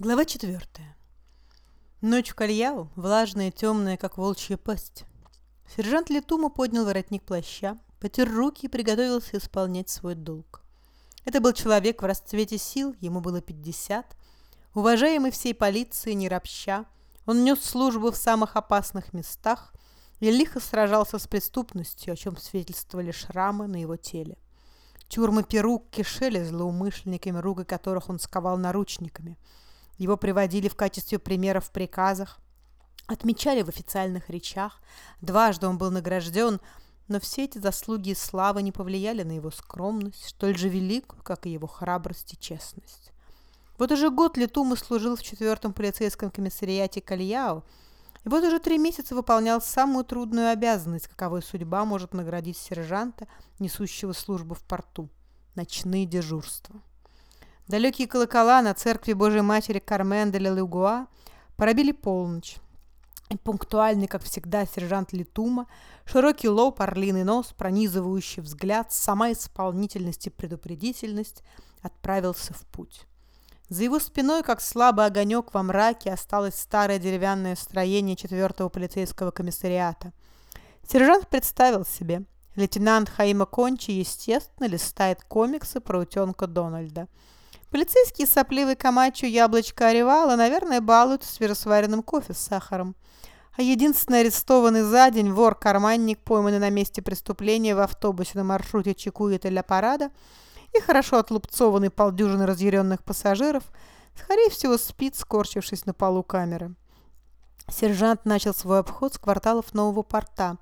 Глава четвертая. Ночь в Кальяу, влажная, темная, как волчья пасть. Сержант Летума поднял воротник плаща, потер руки и приготовился исполнять свой долг. Это был человек в расцвете сил, ему было пятьдесят. Уважаемый всей полиции, не ропща, он нес службу в самых опасных местах и лихо сражался с преступностью, о чем свидетельствовали шрамы на его теле. Тюрьмы Перу кишели злоумышленниками, руки которых он сковал наручниками – его приводили в качестве примера в приказах, отмечали в официальных речах. Дважды он был награжден, но все эти заслуги и слава не повлияли на его скромность, столь же великую, как и его храбрость и честность. Вот уже год Летума служил в четвертом полицейском комиссариате Кальяо, и вот уже три месяца выполнял самую трудную обязанность, каковой судьба может наградить сержанта, несущего службу в порту – ночные дежурства. Далекие колокола на церкви Божьей Матери Кармен де Лугуа пробили полночь. И пунктуальный, как всегда, сержант Литума, широкий лоб, орлиный нос, пронизывающий взгляд, сама исполнительность и предупредительность, отправился в путь. За его спиной, как слабый огонек во мраке, осталось старое деревянное строение четвертого полицейского комиссариата. Сержант представил себе. Лейтенант Хаима Кончи, естественно, листает комиксы про утенка Дональда – Полицейский сопливый Камачо яблочко Оревала, наверное, балуют свежесваренным кофе с сахаром. А единственный арестованный за день вор-карманник, пойманный на месте преступления в автобусе на маршруте Чекуита-Ля-Парада, и хорошо отлупцованный полдюжины разъяренных пассажиров, скорее всего, спит, скорчившись на полу камеры. Сержант начал свой обход с кварталов Нового порта,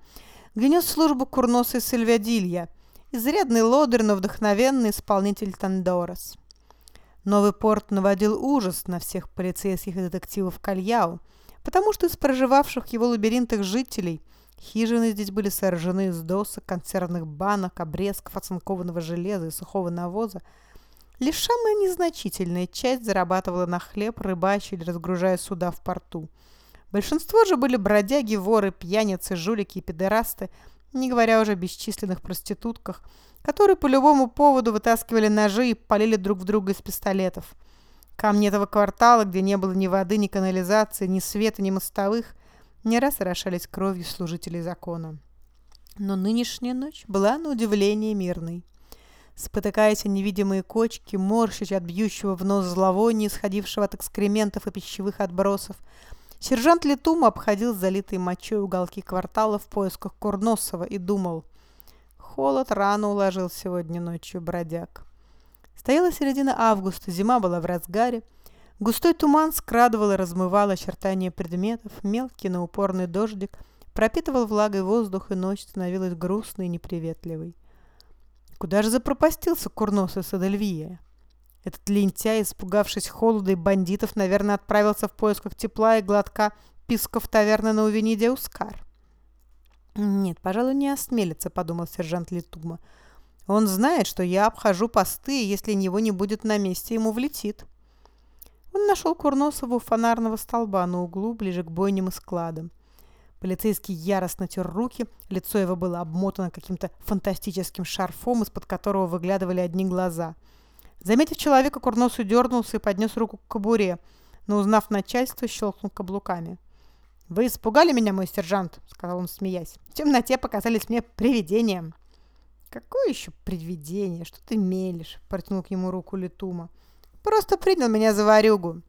где нес службу курносый Сильвядилья, изрядный лодырь, но вдохновенный исполнитель Тандорос. Новый порт наводил ужас на всех полицейских и детективов Кальяу, потому что из проживавших в его лабиринтах жителей хижины здесь были сожжены из досок, консервных банок, обрезков оцинкованного железа и сухого навоза. Лишь самая незначительная часть зарабатывала на хлеб, рыбачили, разгружая суда в порту. Большинство же были бродяги, воры, пьяницы, жулики и педерасты, не говоря уже о бесчисленных проститутках – которые по любому поводу вытаскивали ножи и полили друг в друга из пистолетов. Камни этого квартала, где не было ни воды, ни канализации, ни света, ни мостовых, не раз орошались кровью служителей закона. Но нынешняя ночь была на удивление мирной. Спотыкаясь о невидимые кочки, морщась от бьющего в нос зловония, исходившего от экскрементов и пищевых отбросов, сержант Летума обходил залитые мочой уголки квартала в поисках Курносова и думал – Холод рано уложил сегодня ночью бродяг. Стояла середина августа, зима была в разгаре. Густой туман скрадывал и размывал очертания предметов, мелкий, но упорный дождик пропитывал влагой воздух, и ночь становилась грустной и неприветливой. Куда же запропастился курносый Садельвия? Этот лентяй, испугавшись холода и бандитов, наверное, отправился в поисках тепла и глотка писков таверны на Увениде Ускар. «Нет, пожалуй, не осмелится», — подумал сержант Литума. «Он знает, что я обхожу посты, и если него не будет на месте, ему влетит». Он нашел Курносова фонарного столба на углу, ближе к бойням и складам. Полицейский яростно тер руки, лицо его было обмотано каким-то фантастическим шарфом, из-под которого выглядывали одни глаза. Заметив человека, Курносу дернулся и поднес руку к кобуре, но, узнав начальство, щелкнул каблуками. «Вы испугали меня, мой сержант», — сказал он, смеясь. «В темноте показались мне привидением». «Какое еще привидение? Что ты мелешь?» — протянул к нему руку Летума. «Просто принял меня за варюгу».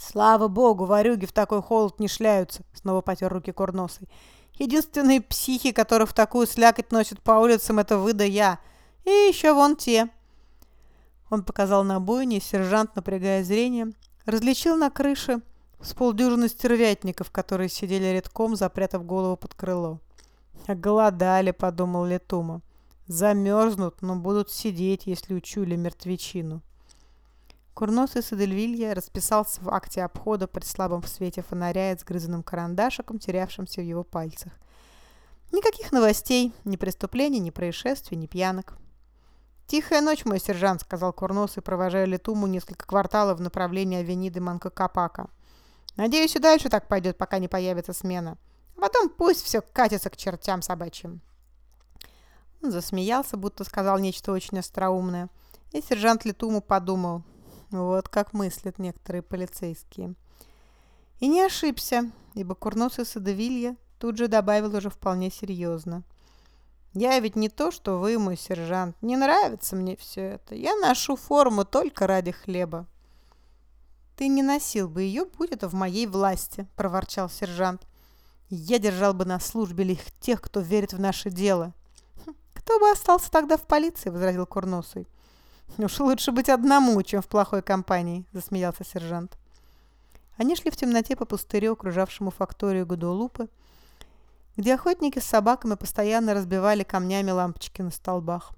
«Слава богу, варюги в такой холод не шляются», — снова потер руки Курносый. «Единственные психи, которые в такую слякоть носят по улицам, это вы да я. И еще вон те». Он показал на бойне, сержант, напрягая зрение, различил на крыше с полдюжины стервятников, которые сидели редком, запрятав голову под крыло. «Голодали», — подумал Летума. «Замерзнут, но будут сидеть, если учули мертвечину». Курносый Садельвилья расписался в акте обхода при слабом свете фонаря и сгрызанным карандашиком, терявшимся в его пальцах. Никаких новостей, ни преступлений, ни происшествий, ни пьянок. «Тихая ночь, мой сержант», — сказал Курносый, провожая Летуму несколько кварталов в направлении авениды Манкакапака. Надеюсь, и дальше так пойдет, пока не появится смена. А потом пусть все катится к чертям собачьим. Он засмеялся, будто сказал нечто очень остроумное. И сержант Летуму подумал. Вот как мыслят некоторые полицейские. И не ошибся, ибо курносый Садовилья тут же добавил уже вполне серьезно. «Я ведь не то, что вы, мой сержант. Не нравится мне все это. Я ношу форму только ради хлеба». «Ты не носил бы ее, будь это в моей власти», – проворчал сержант. «Я держал бы на службе лишь тех, кто верит в наше дело». «Хм, «Кто бы остался тогда в полиции?» – возразил Курносый. «Уж лучше быть одному, чем в плохой компании», – засмеялся сержант. Они шли в темноте по пустырю, окружавшему факторию Гудолупы, где охотники с собаками постоянно разбивали камнями лампочки на столбах.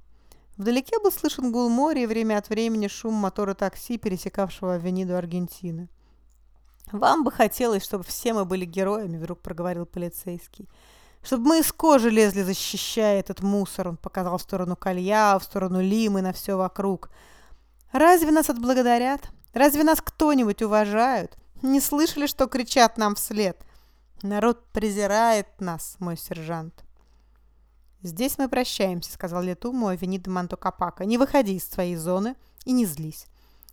Вдалеке был слышен гул моря и время от времени шум мотора такси, пересекавшего авениду Аргентины. «Вам бы хотелось, чтобы все мы были героями», — вдруг проговорил полицейский. «Чтобы мы из кожи лезли, защищая этот мусор», — он показал в сторону Колья, в сторону Лимы, на все вокруг. «Разве нас отблагодарят? Разве нас кто-нибудь уважают? Не слышали, что кричат нам вслед? Народ презирает нас, мой сержант». «Здесь мы прощаемся», — сказал Летуму Авенида Мантокапака. «Не выходи из своей зоны и не злись.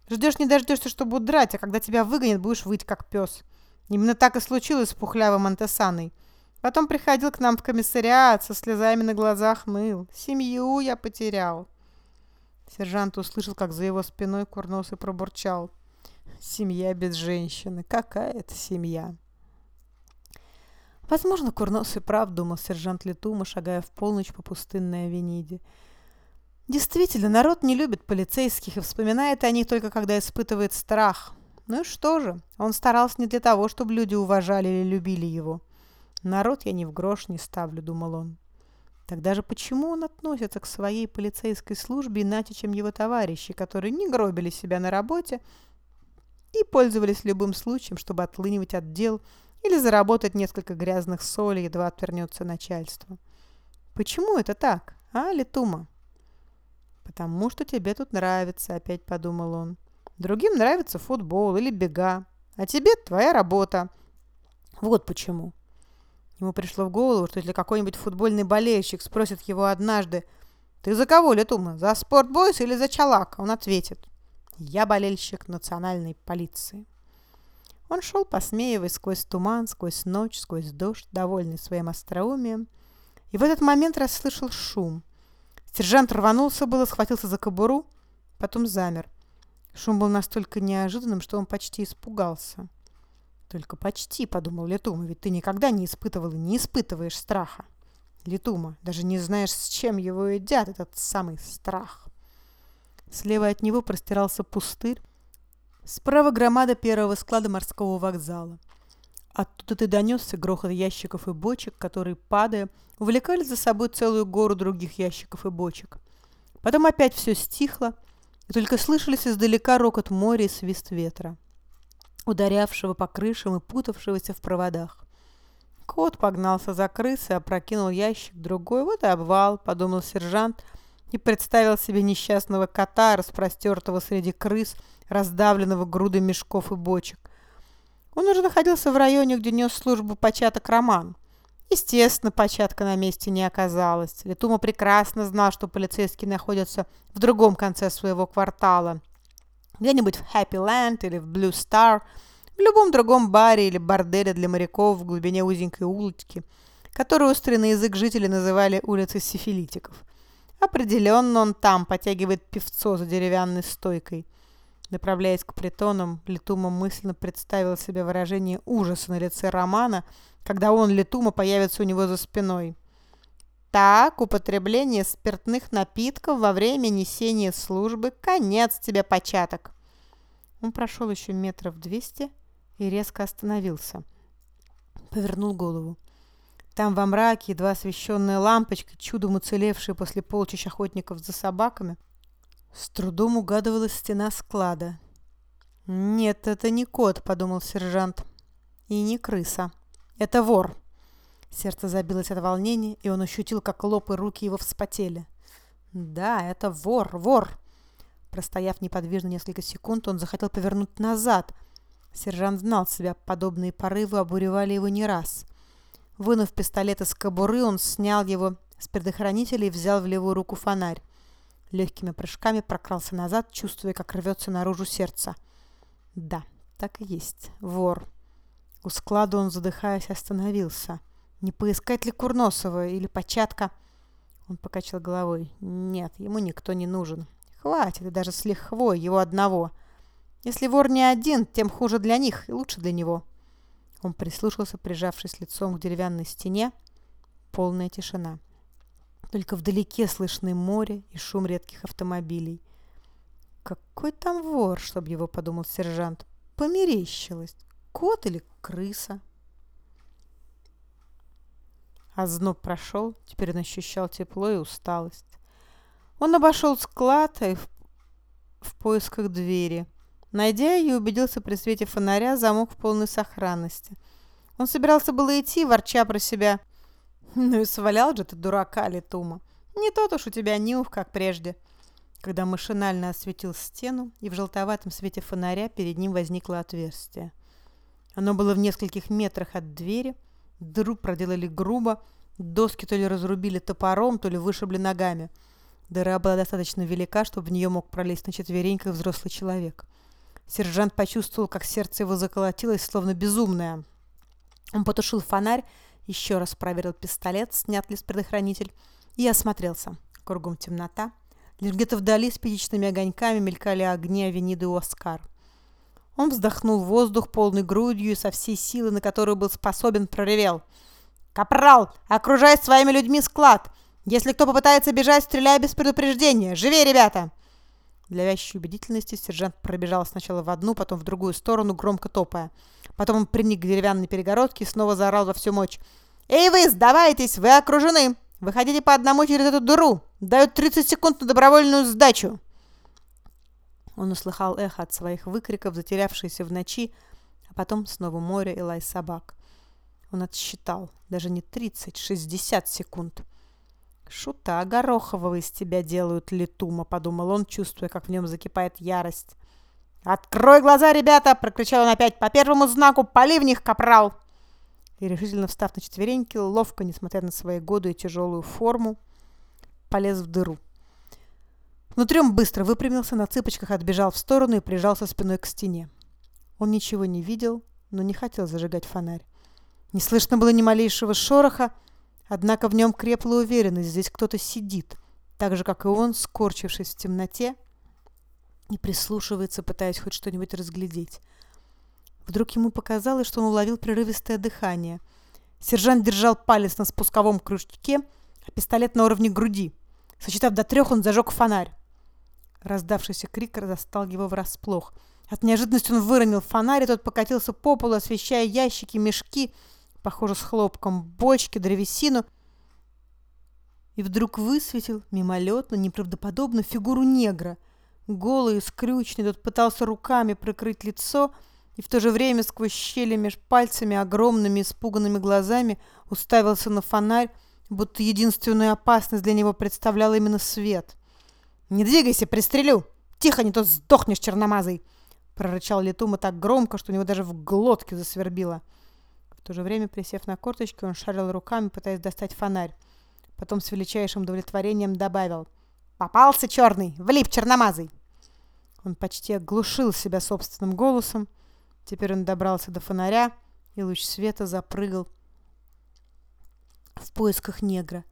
Ждешь не дождешься, чтобы удрать, а когда тебя выгонят, будешь выть, как пес. Именно так и случилось с пухлявым Антесаной. Потом приходил к нам в комиссариат, со слезами на глазах ныл. Семью я потерял». Сержант услышал, как за его спиной курносый пробурчал. «Семья без женщины. Какая это семья?» Возможно, Курнос и прав, думал сержант Летума, шагая в полночь по пустынной авениде. Действительно, народ не любит полицейских и вспоминает о них только когда испытывает страх. Ну и что же, он старался не для того, чтобы люди уважали или любили его. Народ я ни в грош не ставлю, думал он. Тогда же почему он относится к своей полицейской службе иначе, чем его товарищи, которые не гробили себя на работе и пользовались любым случаем, чтобы отлынивать от дел или заработать несколько грязных солей, едва отвернется начальство. Почему это так, а, Летума? Потому что тебе тут нравится, опять подумал он. Другим нравится футбол или бега, а тебе твоя работа. Вот почему. Ему пришло в голову, что если какой-нибудь футбольный болельщик спросит его однажды, «Ты за кого, Летума, за спортбойс или за Чалак?» Он ответит, «Я болельщик национальной полиции». Он шел, посмеиваясь сквозь туман, сквозь ночь, сквозь дождь, довольный своим остроумием, и в этот момент расслышал шум. Сержант рванулся было, схватился за кобуру, потом замер. Шум был настолько неожиданным, что он почти испугался. «Только почти», — подумал Летума, — «ведь ты никогда не испытывал и не испытываешь страха». Летума, даже не знаешь, с чем его едят, этот самый страх. Слева от него простирался пустырь, Справа громада первого склада морского вокзала. Оттуда ты донесся грохот ящиков и бочек, которые, падая, увлекали за собой целую гору других ящиков и бочек. Потом опять все стихло, и только слышались издалека рокот моря и свист ветра, ударявшего по крышам и путавшегося в проводах. Кот погнался за крысой, опрокинул ящик другой. Вот и обвал, подумал сержант, и представил себе несчастного кота, распростертого среди крыс, раздавленного грудой мешков и бочек. Он уже находился в районе, где нес службу початок Роман. Естественно, початка на месте не оказалось. Летума прекрасно знал, что полицейские находятся в другом конце своего квартала. Где-нибудь в Happy Land или в Blue Star, в любом другом баре или борделе для моряков в глубине узенькой улочки, которую острый язык жители называли улицей сифилитиков. Определенно он там потягивает певцо за деревянной стойкой – Направляясь к притонам, Летума мысленно представил себе выражение ужаса на лице Романа, когда он, Летума, появится у него за спиной. Так, употребление спиртных напитков во время несения службы – конец тебе початок. Он прошел еще метров двести и резко остановился. Повернул голову. Там во мраке, едва освещенная лампочкой, чудом уцелевшая после полчищ охотников за собаками, с трудом угадывалась стена склада. «Нет, это не кот», — подумал сержант. «И не крыса. Это вор». Сердце забилось от волнения, и он ощутил, как лоб и руки его вспотели. «Да, это вор, вор!» Простояв неподвижно несколько секунд, он захотел повернуть назад. Сержант знал себя, подобные порывы обуревали его не раз. Вынув пистолет из кобуры, он снял его с предохранителя и взял в левую руку фонарь. Легкими прыжками прокрался назад, чувствуя, как рвется наружу сердце. Да, так и есть. Вор. У склада он, задыхаясь, остановился. Не поискать ли Курносова или Початка? Он покачал головой. Нет, ему никто не нужен. Хватит, и даже с лихвой его одного. Если вор не один, тем хуже для них и лучше для него. Он прислушался, прижавшись лицом к деревянной стене. Полная тишина. Только вдалеке слышны море и шум редких автомобилей. «Какой там вор?» — чтобы его подумал сержант. «Померещилось. Кот или крыса?» Озноб прошел, теперь он ощущал тепло и усталость. Он обошел склад и в, в поисках двери. Найдя ее, убедился при свете фонаря, замок в полной сохранности. Он собирался было идти, ворча про себя — ну и свалял же ты дурака, Литума. Не тот уж у тебя нюх, как прежде. Когда машинально осветил стену, и в желтоватом свете фонаря перед ним возникло отверстие. Оно было в нескольких метрах от двери, дыру проделали грубо, доски то ли разрубили топором, то ли вышибли ногами. Дыра была достаточно велика, чтобы в нее мог пролезть на четвереньках взрослый человек. Сержант почувствовал, как сердце его заколотилось, словно безумное. Он потушил фонарь еще раз проверил пистолет, снят ли с предохранитель, и осмотрелся. Кругом темнота. Лишь где-то вдали спичечными огоньками мелькали огни Авениды Оскар. Он вздохнул воздух полной грудью и со всей силы, на которую был способен, проревел. «Капрал, окружай своими людьми склад! Если кто попытается бежать, стреляй без предупреждения! Живей, ребята!» Для вящей убедительности сержант пробежал сначала в одну, потом в другую сторону, громко топая. Потом он приник к деревянной перегородке и снова заорал во всю мощь. «Эй вы, сдавайтесь! Вы окружены! Выходите по одному через эту дыру! Дают 30 секунд на добровольную сдачу!» Он услыхал эхо от своих выкриков, затерявшиеся в ночи, а потом снова море и лай собак. Он отсчитал даже не 30, 60 секунд. «Шута Горохового из тебя делают, Летума», — подумал он, чувствуя, как в нем закипает ярость. «Открой глаза, ребята!» — прокричал он опять. «По первому знаку пали в них, капрал!» И решительно встав на четвереньки, ловко, несмотря на свои годы и тяжелую форму, полез в дыру. Внутри он быстро выпрямился, на цыпочках отбежал в сторону и прижался спиной к стене. Он ничего не видел, но не хотел зажигать фонарь. Не слышно было ни малейшего шороха, Однако в нем крепла уверенность, здесь кто-то сидит, так же, как и он, скорчившись в темноте, и прислушивается, пытаясь хоть что-нибудь разглядеть. Вдруг ему показалось, что он уловил прерывистое дыхание. Сержант держал палец на спусковом крючке, а пистолет на уровне груди. Сочетав до трех, он зажег фонарь. Раздавшийся крик застал его врасплох. От неожиданности он выронил фонарь, и тот покатился по полу, освещая ящики, мешки, похоже, с хлопком, бочки, древесину, и вдруг высветил мимолетно, неправдоподобно фигуру негра. Голый скрюченный, тот пытался руками прикрыть лицо, и в то же время сквозь щели меж пальцами, огромными испуганными глазами уставился на фонарь, будто единственную опасность для него представлял именно свет. «Не двигайся, пристрелю! Тихо, не то сдохнешь, черномазый!» прорычал Летума так громко, что у него даже в глотке засвербило то же время, присев на корточки, он шарил руками, пытаясь достать фонарь. Потом с величайшим удовлетворением добавил «Попался черный! Влип черномазый!» Он почти оглушил себя собственным голосом. Теперь он добрался до фонаря, и луч света запрыгал в поисках негра.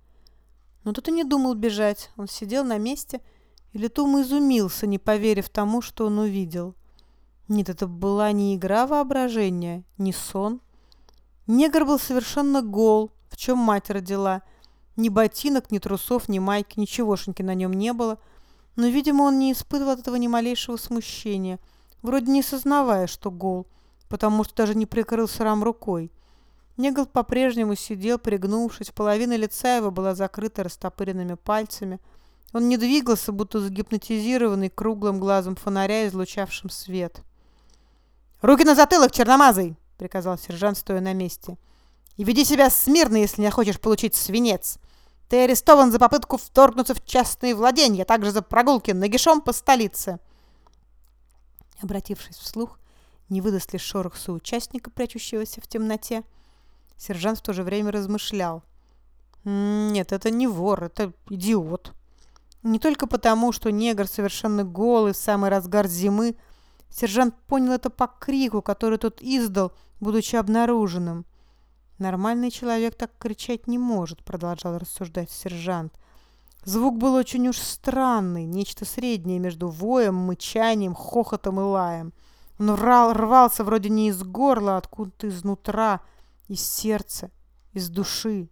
Но тут и не думал бежать. Он сидел на месте, и Летум изумился, не поверив тому, что он увидел. Нет, это была не игра воображения, не сон. Негр был совершенно гол, в чем мать родила. Ни ботинок, ни трусов, ни майки, ничегошеньки на нем не было. Но, видимо, он не испытывал от этого ни малейшего смущения, вроде не сознавая, что гол, потому что даже не прикрыл срам рукой. Негл по-прежнему сидел, пригнувшись, половина лица его была закрыта растопыренными пальцами. Он не двигался, будто загипнотизированный круглым глазом фонаря, излучавшим свет. «Руки на затылок, черномазый!» — приказал сержант, стоя на месте. «И веди себя смирно, если не хочешь получить свинец. Ты арестован за попытку вторгнуться в частные владения, а также за прогулки нагишом по столице». Обратившись вслух, не выдаст ли шорох соучастника, прячущегося в темноте, сержант в то же время размышлял. «Нет, это не вор, это идиот». Не только потому, что негр совершенно голый в самый разгар зимы, сержант понял это по крику, который тот издал, будучи обнаруженным. «Нормальный человек так кричать не может», — продолжал рассуждать сержант. Звук был очень уж странный, нечто среднее между воем, мычанием, хохотом и лаем. Он рвал, рвался вроде не из горла, а откуда-то изнутра, из сердца, из души.